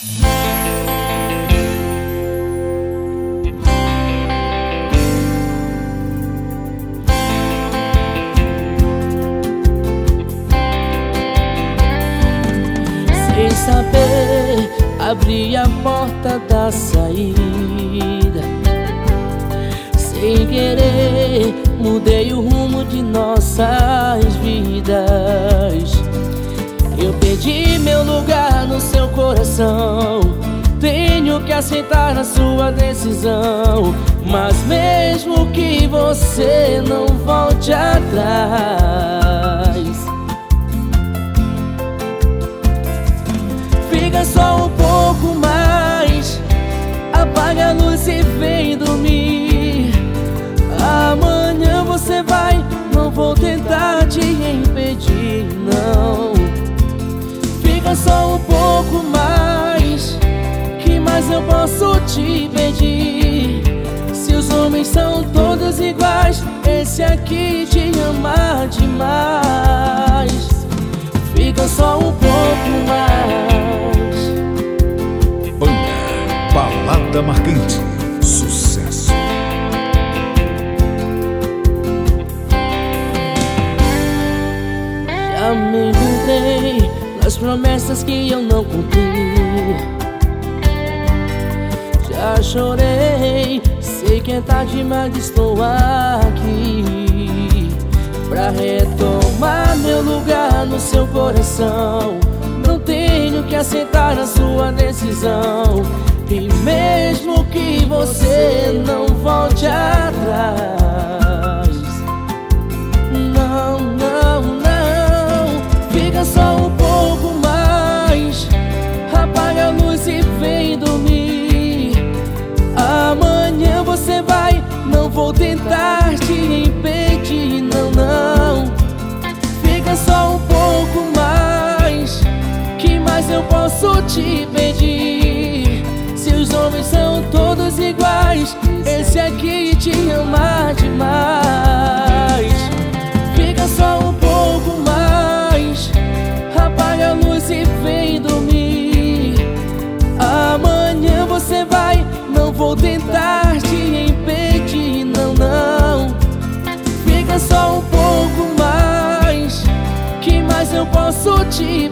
Sem saber, abri a porta da saída. Sem querer, mudei o rumo de nossas vidas. Eu perdi meu lugar no seu coração. Tenho que aceitar a sua decisão. Mas mesmo que você não volte atrás. Fica só um pouco Esse aqui te ama demais Fica só um pouco mais Balada Marcante. Sucesso. Já me encontrei nas promessas que eu não cumpri. Já chorei, sei que é tarde, mas estou aqui pra retomar meu lugar no seu coração. Não tenho que aceitar a sua decisão. E mesmo que você não volte atrás posso te pedir? os homens são todos iguais Esse aqui te ama demais. Fica só um pouco mais. Apaga a luz e vem dormir. Amanhã você vai Não vou tentar te impedir, não, não. Fica só um pouco mais. Que mais eu posso te